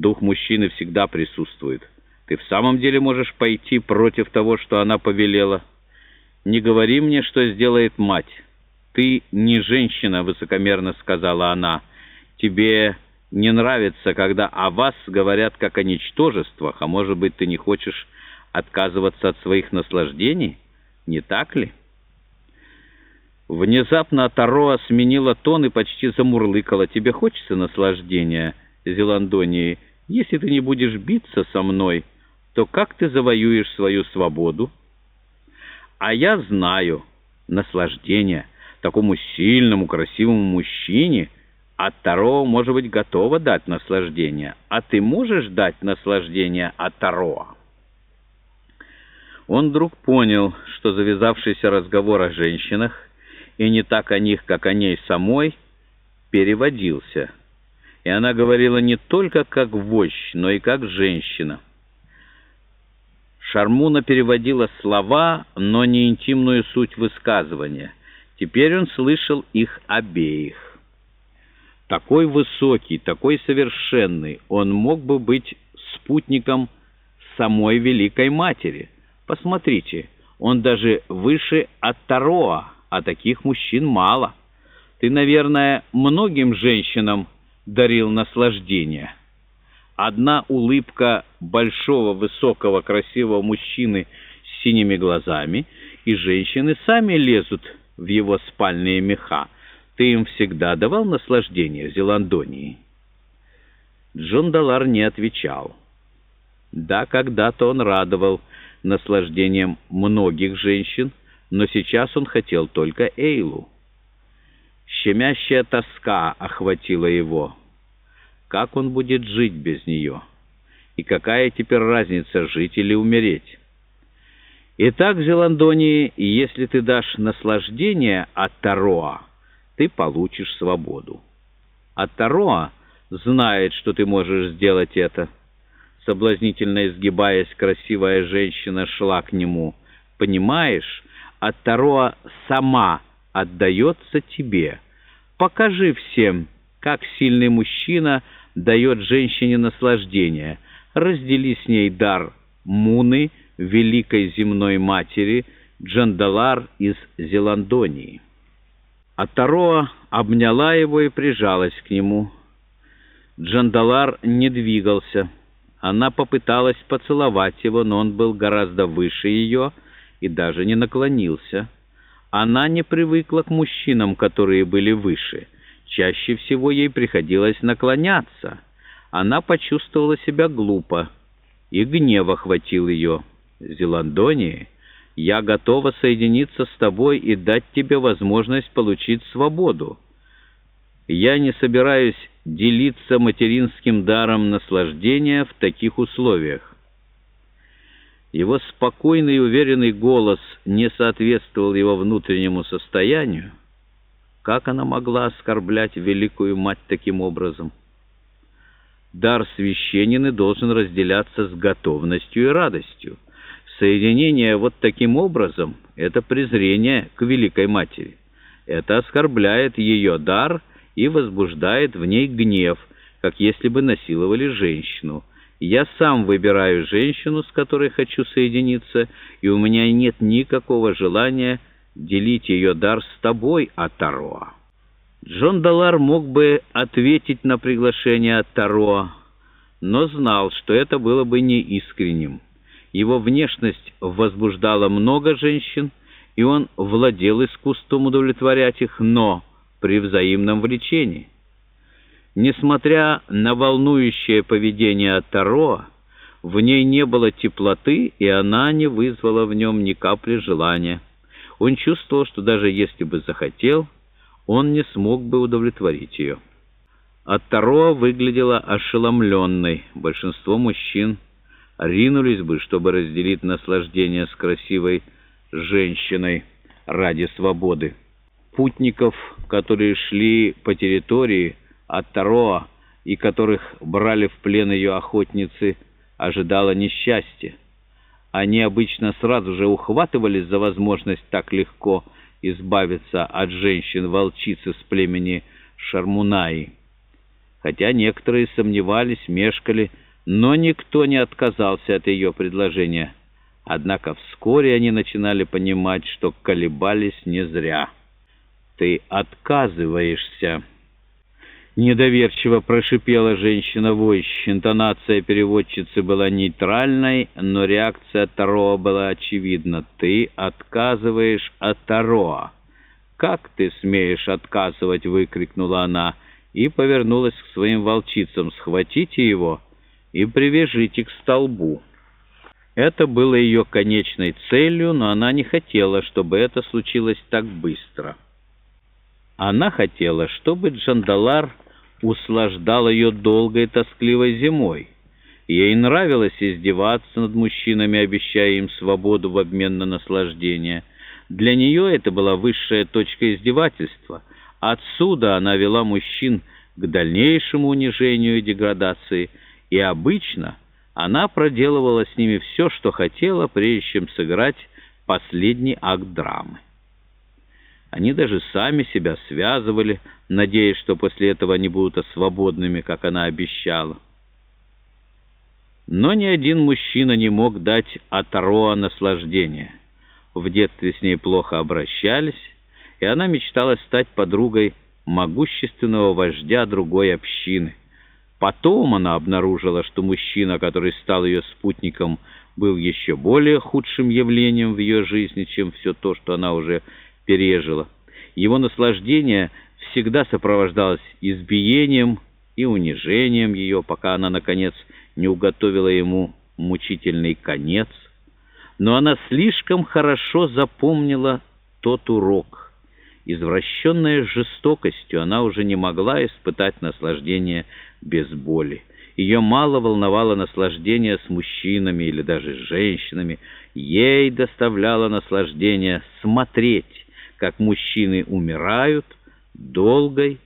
Дух мужчины всегда присутствует. Ты в самом деле можешь пойти против того, что она повелела? Не говори мне, что сделает мать. Ты не женщина, — высокомерно сказала она. Тебе не нравится, когда о вас говорят как о ничтожествах, а может быть, ты не хочешь отказываться от своих наслаждений? Не так ли? Внезапно Тароа сменила тон и почти замурлыкала. «Тебе хочется наслаждения, Зеландонии? Если ты не будешь биться со мной, то как ты завоюешь свою свободу?» «А я знаю наслаждение такому сильному, красивому мужчине — от Таро может быть готова дать наслаждение, а ты можешь дать наслаждение от Таро. Он вдруг понял, что завязавшийся разговор о женщинах, и не так о них, как о ней самой, переводился. И она говорила не только как вождь, но и как женщина. Шармуна переводила слова, но не интимную суть высказывания. Теперь он слышал их обеих. Такой высокий, такой совершенный, он мог бы быть спутником самой Великой Матери. Посмотрите, он даже выше от Тароа, а таких мужчин мало. Ты, наверное, многим женщинам дарил наслаждение. Одна улыбка большого, высокого, красивого мужчины с синими глазами, и женщины сами лезут в его спальные меха. Ты им всегда давал наслаждение Зеландонии?» Джон Далар не отвечал. Да, когда-то он радовал наслаждением многих женщин, но сейчас он хотел только Эйлу. Щемящая тоска охватила его. Как он будет жить без нее? И какая теперь разница, жить или умереть? Итак, Зеландонии, если ты дашь наслаждение от Тароа, ты получишь свободу. А Тароа знает, что ты можешь сделать это. Соблазнительно изгибаясь, красивая женщина шла к нему. Понимаешь, а Тароа сама отдается тебе. Покажи всем, как сильный мужчина дает женщине наслаждение. Раздели с ней дар Муны, великой земной матери, Джандалар из Зеландонии. А Тароа обняла его и прижалась к нему. Джандалар не двигался. Она попыталась поцеловать его, но он был гораздо выше ее и даже не наклонился. Она не привыкла к мужчинам, которые были выше. Чаще всего ей приходилось наклоняться. Она почувствовала себя глупо, и гнев охватил ее. Зеландонии я готова соединиться с тобой и дать тебе возможность получить свободу. Я не собираюсь делиться материнским даром наслаждения в таких условиях. Его спокойный и уверенный голос не соответствовал его внутреннему состоянию. Как она могла оскорблять великую мать таким образом? Дар священнины должен разделяться с готовностью и радостью. Соединение вот таким образом — это презрение к Великой Матери. Это оскорбляет ее дар и возбуждает в ней гнев, как если бы насиловали женщину. Я сам выбираю женщину, с которой хочу соединиться, и у меня нет никакого желания делить ее дар с тобой, Атароа. Джон Далар мог бы ответить на приглашение Атароа, но знал, что это было бы неискренним. Его внешность возбуждала много женщин, и он владел искусством удовлетворять их, но при взаимном влечении. Несмотря на волнующее поведение Таро, в ней не было теплоты, и она не вызвала в нем ни капли желания. Он чувствовал, что даже если бы захотел, он не смог бы удовлетворить ее. От Таро выглядела ошеломленной. Большинство мужчин – ринулись бы, чтобы разделить наслаждение с красивой женщиной ради свободы. Путников, которые шли по территории от Тароа и которых брали в плен ее охотницы, ожидало несчастье. Они обычно сразу же ухватывались за возможность так легко избавиться от женщин-волчицы с племени Шармунаи. хотя некоторые сомневались, мешкали, но никто не отказался от ее предложения. Однако вскоре они начинали понимать, что колебались не зря. «Ты отказываешься!» Недоверчиво прошипела женщина-войщ. Интонация переводчицы была нейтральной, но реакция Тароа была очевидна. «Ты отказываешь от Тароа!» «Как ты смеешь отказывать?» — выкрикнула она и повернулась к своим волчицам. «Схватите его и привяжите к столбу». Это было ее конечной целью, но она не хотела, чтобы это случилось так быстро. Она хотела, чтобы Джандалар услаждал ее долгой тоскливой зимой. Ей нравилось издеваться над мужчинами, обещая им свободу в обмен на наслаждение. Для нее это была высшая точка издевательства. Отсюда она вела мужчин к дальнейшему унижению и деградации, и обычно она проделывала с ними все, что хотела, прежде чем сыграть последний акт драмы. Они даже сами себя связывали, надеясь, что после этого они будут свободными, как она обещала. Но ни один мужчина не мог дать Атароа наслаждение. В детстве с ней плохо обращались, и она мечтала стать подругой могущественного вождя другой общины. Потом она обнаружила, что мужчина, который стал ее спутником, был еще более худшим явлением в ее жизни, чем все то, что она уже пережила. Его наслаждение всегда сопровождалось избиением и унижением ее, пока она, наконец, не уготовила ему мучительный конец. Но она слишком хорошо запомнила тот урок. Извращенная жестокостью, она уже не могла испытать наслаждение без боли. Ее мало волновало наслаждение с мужчинами или даже с женщинами. Ей доставляло наслаждение смотреть, как мужчины умирают долгой